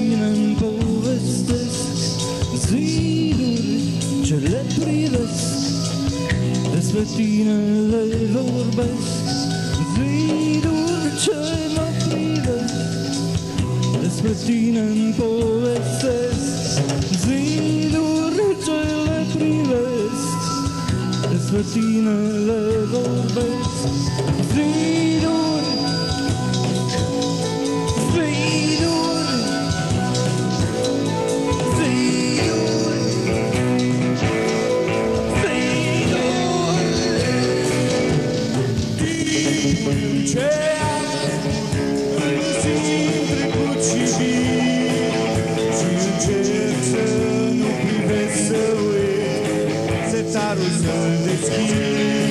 Despre tine îmi povestesc Ziduri ce le privesc. Despre tine le vorbesc Ziduri ce mă privesc. Despre tine îmi povestesc Ziduri ce le privesc. Despre tine le vorbesc Ziduri Ziduri cantar os grandes que